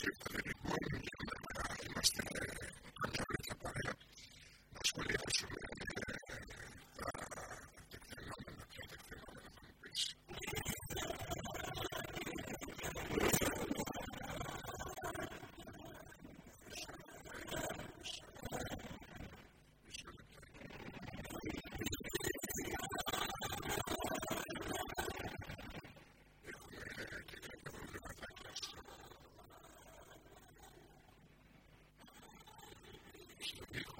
worship Καλημέρα στο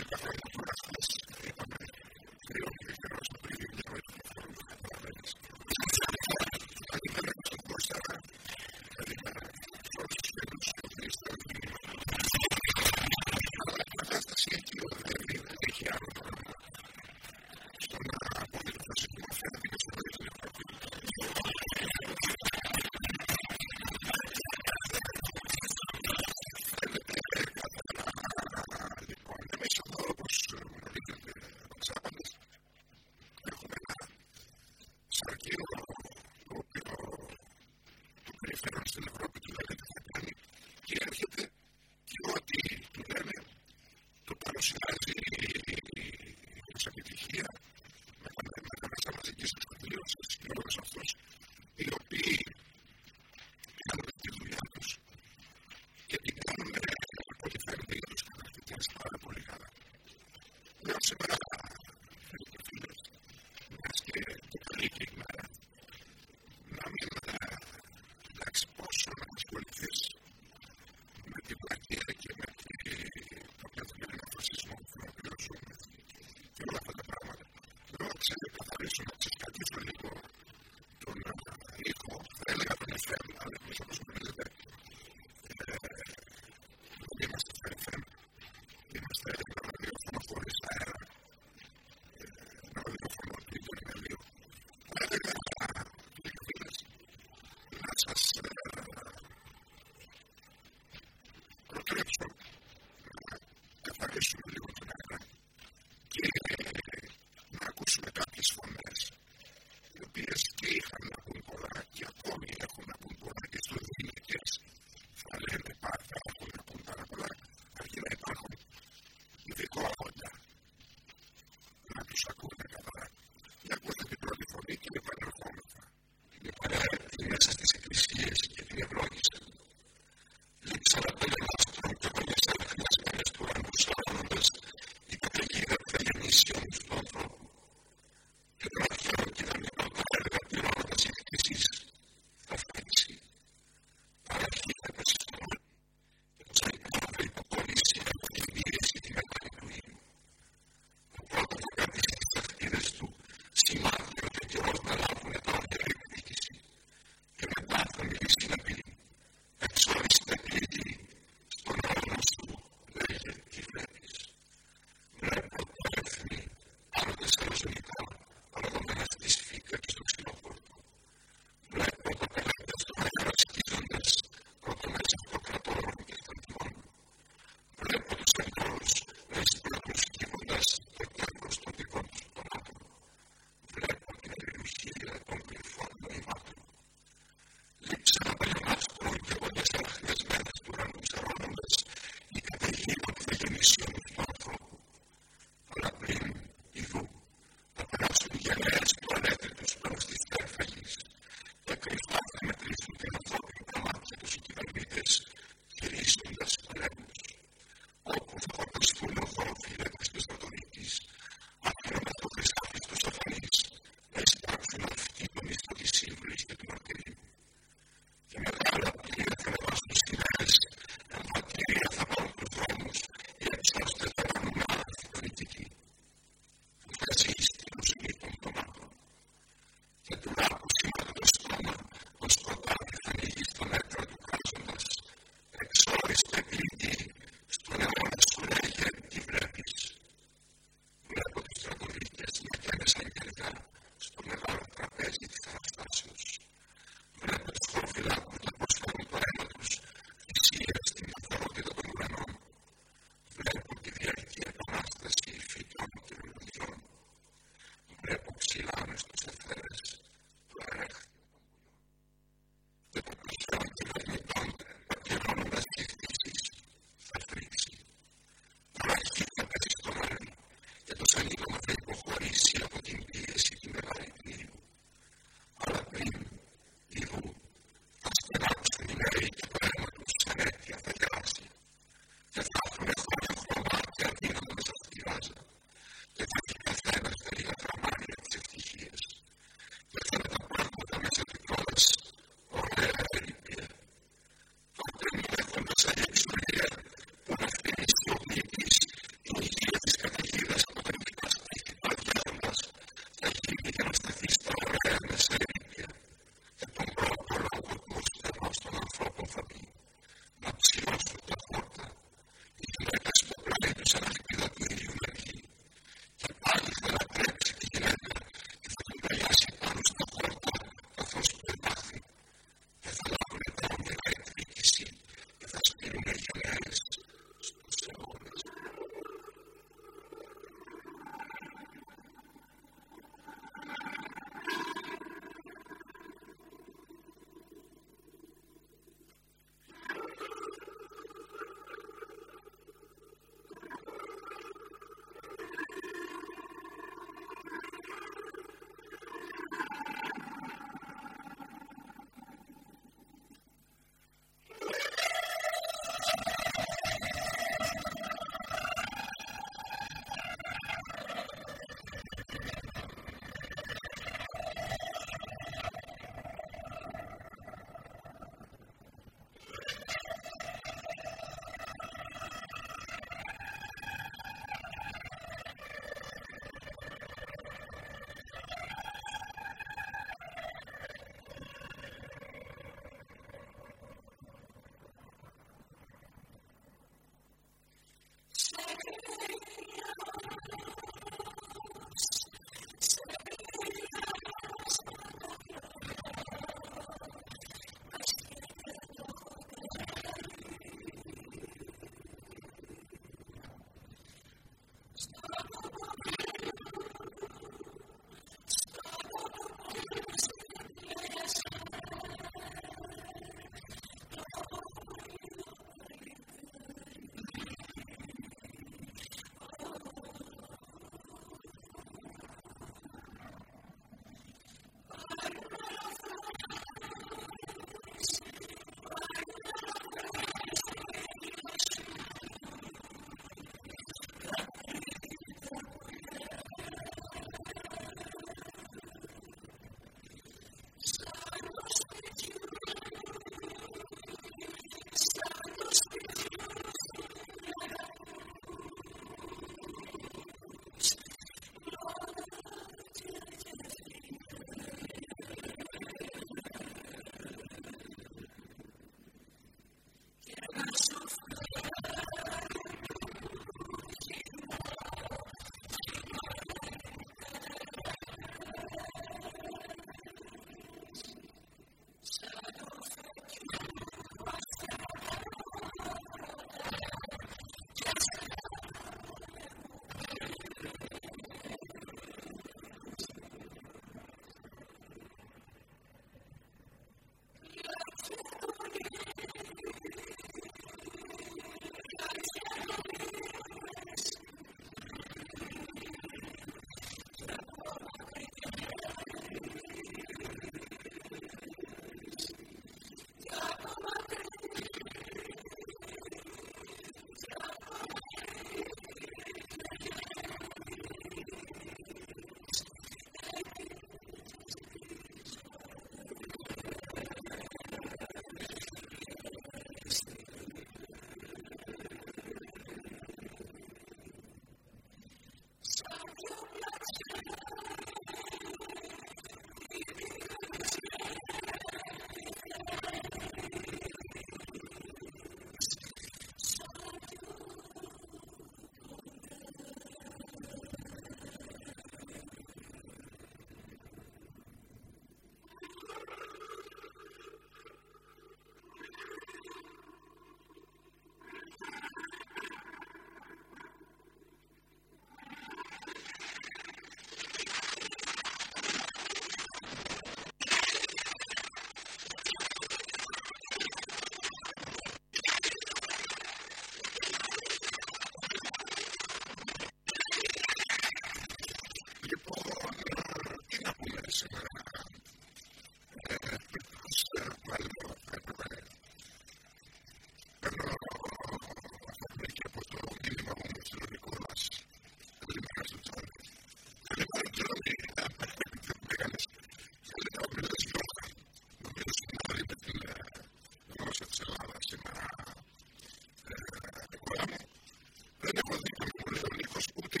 different ενδιαφέρον στην Ευρώπη του Λαλίτη και έρχεται και ό,τι του λένε το παρουσιάζει ως επιτυχία Gracias.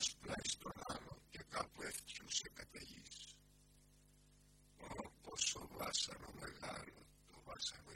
ένας πλάι στον άλλο και κάπου έφτιαξε καταγής. Ω, πόσο βάσανο μεγάλο το βάσανο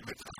Μόλις το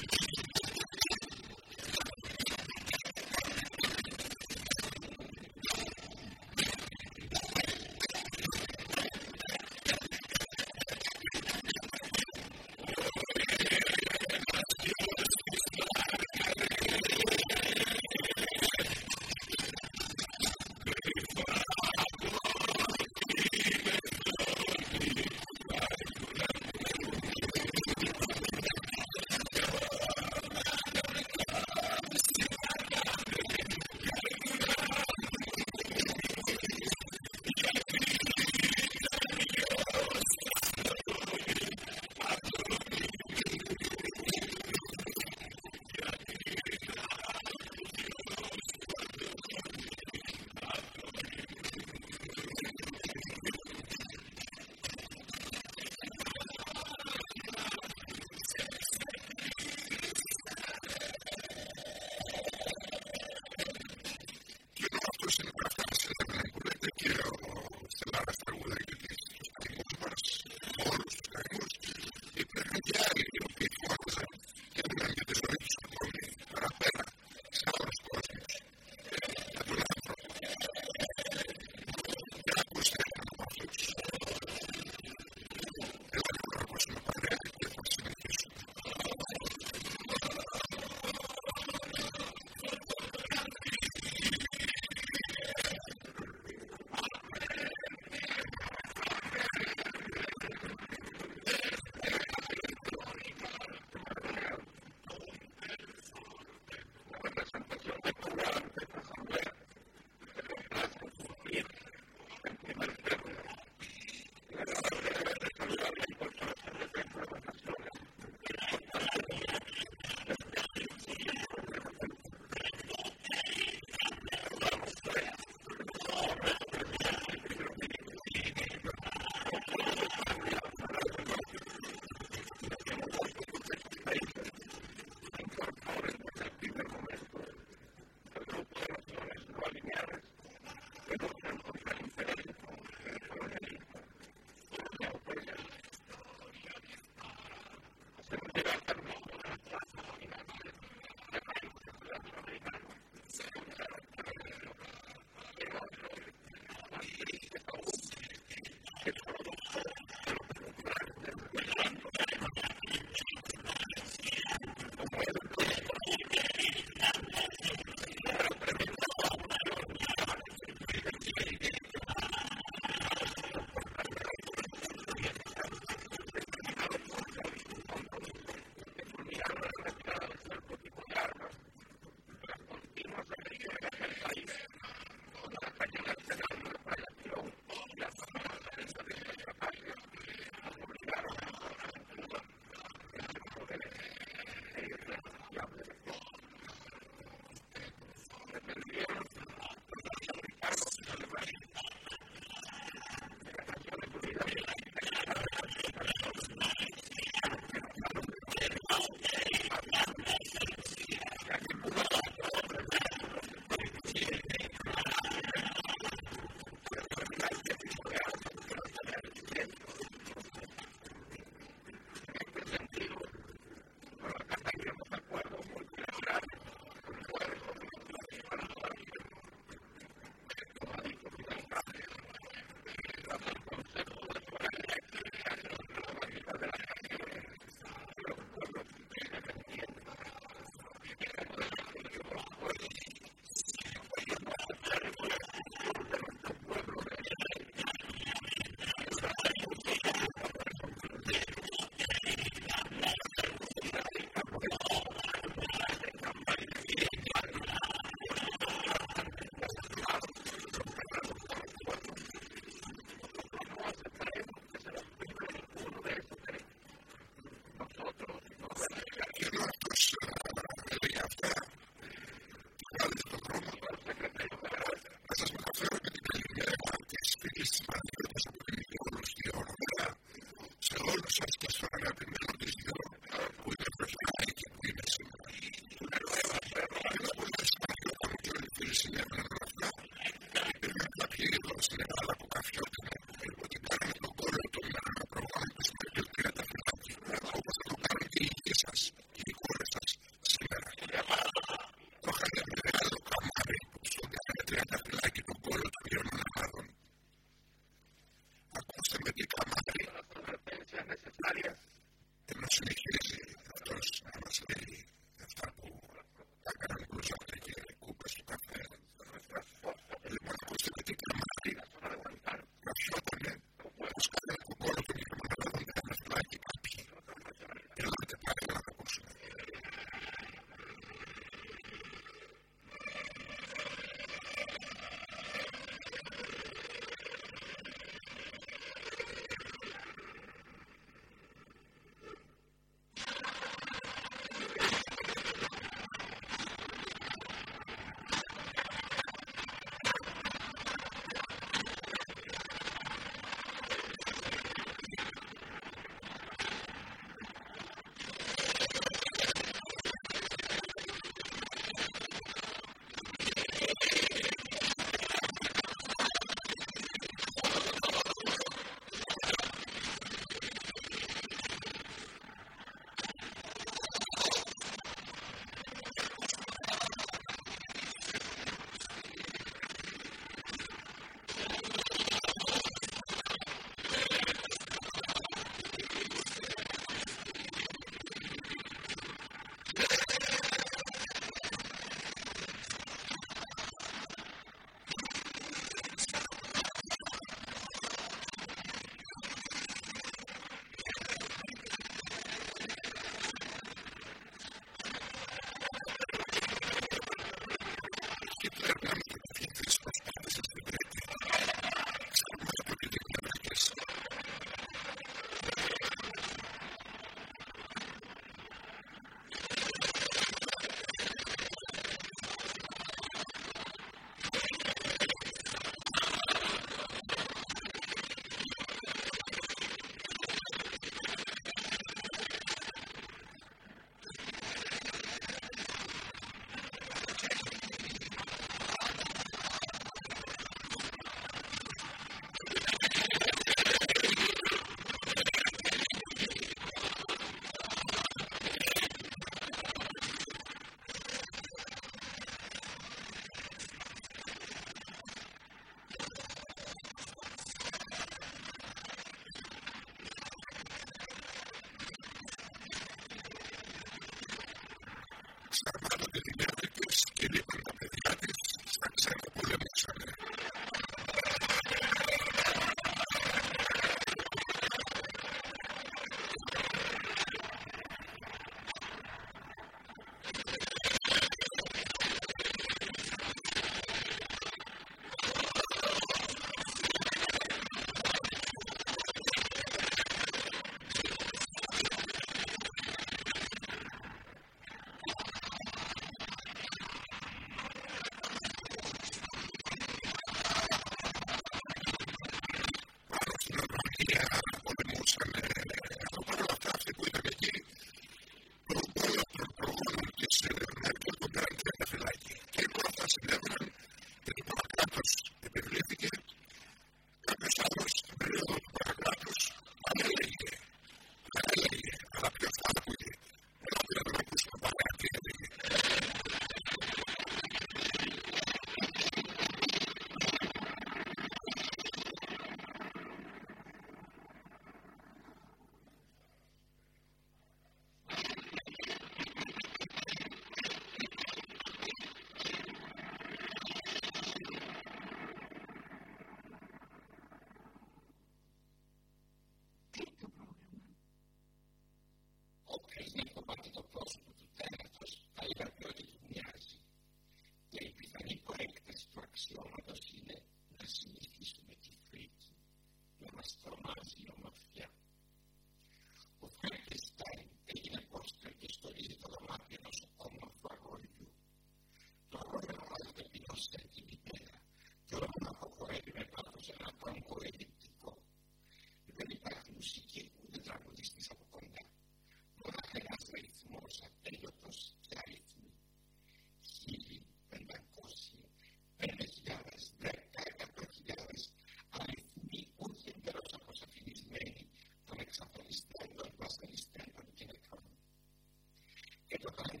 tonight.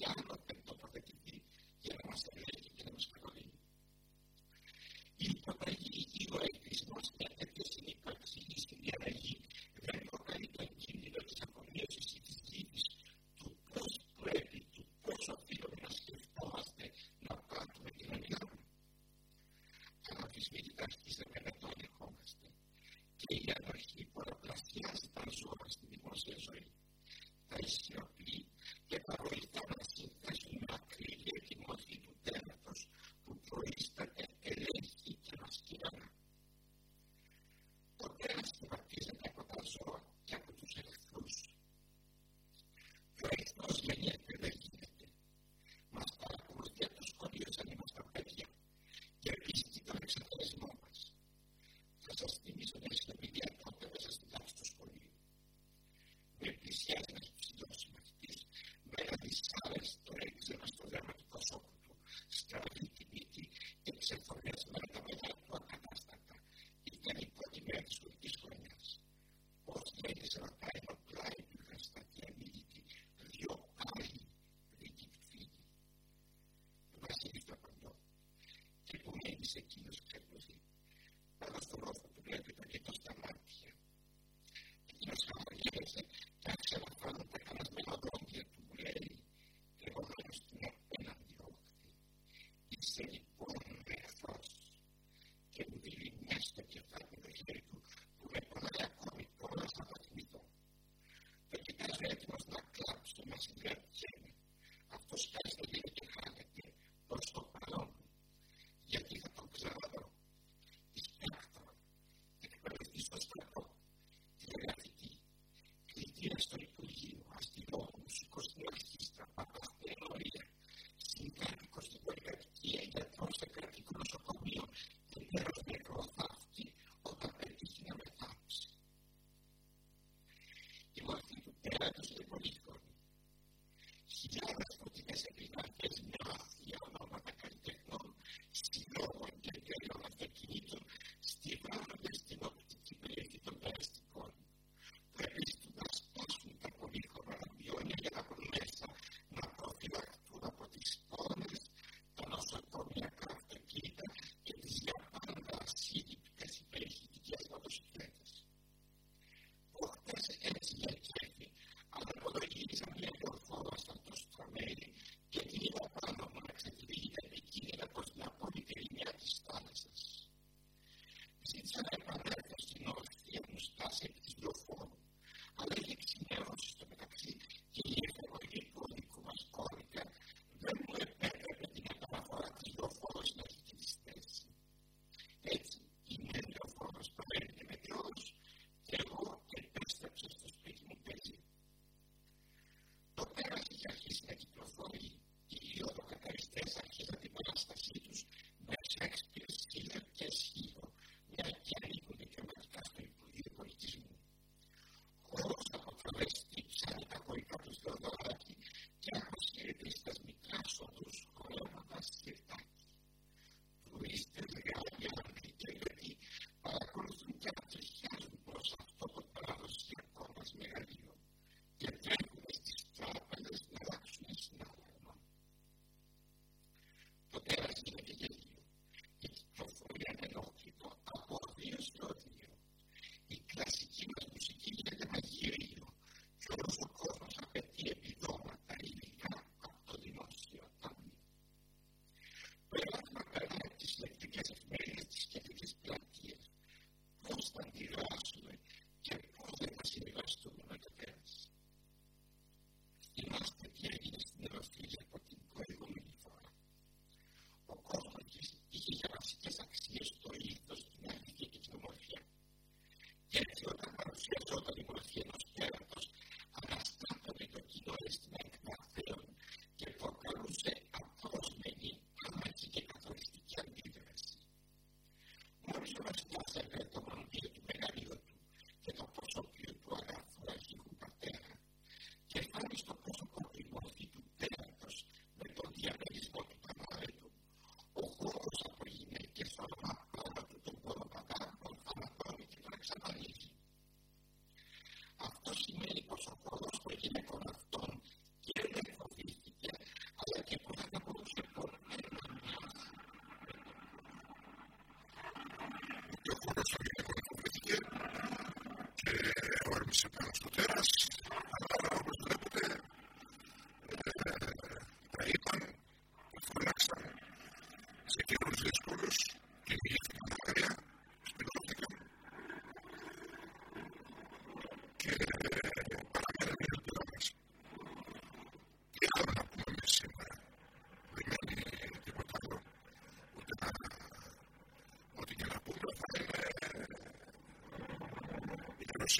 Για να μα συνδέει Η υποταγή ή ο έγκρισμό μια τέτοια συνύπαρξη ή συνδιαλλαγή εκείνος ξέπλωσε πάνω στο ρόφο του βλέπετε και το σταμάτησε. Εκείνος χαμογέλασε και άρχισε να φάνω τα καλασμένα δόντια του λέει, τρεγόμενο στην απέναντι όχθη. Είσαι λοιπόν εχθρό και μου δίνει μια στο κεφάλι το χέρι του που με πονάει ακόμη τώρα σαν να θυμηθώ. Το κοιτάζω έτοιμος να κλάψω, μα συγκρατιέμαι. Αυτός κάνει κυκλοφορεί ή ο ροκαταριστές αρχίζουν την παράστασή τους you make a Όμως,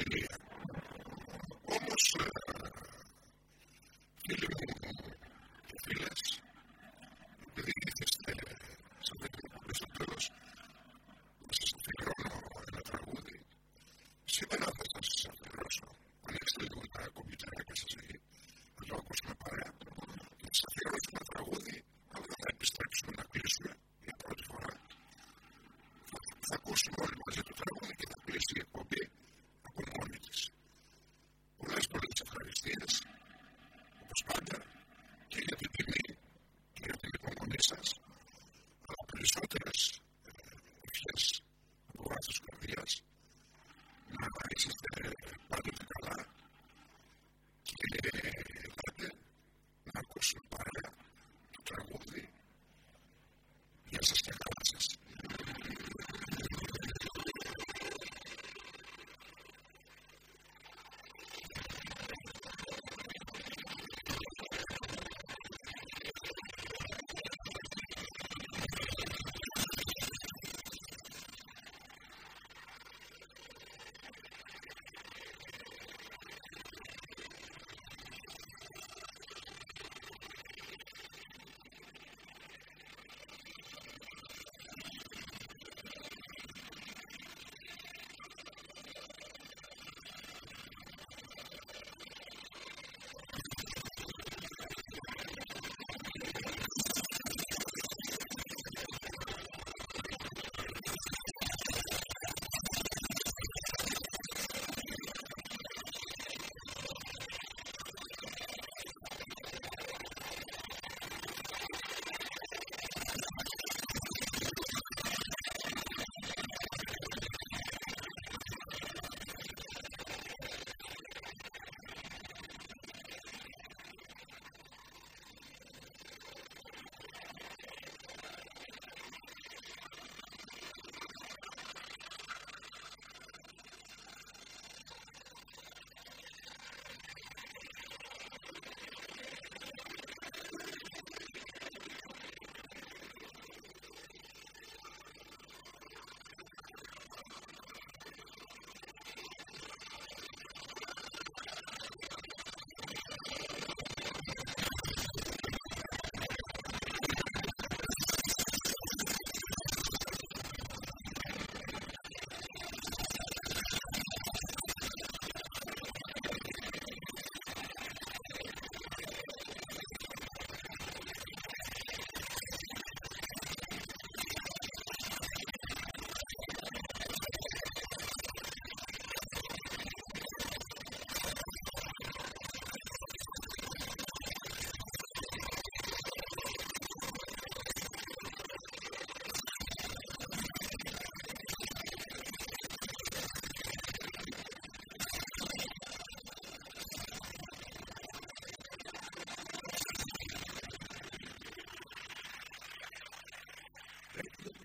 take the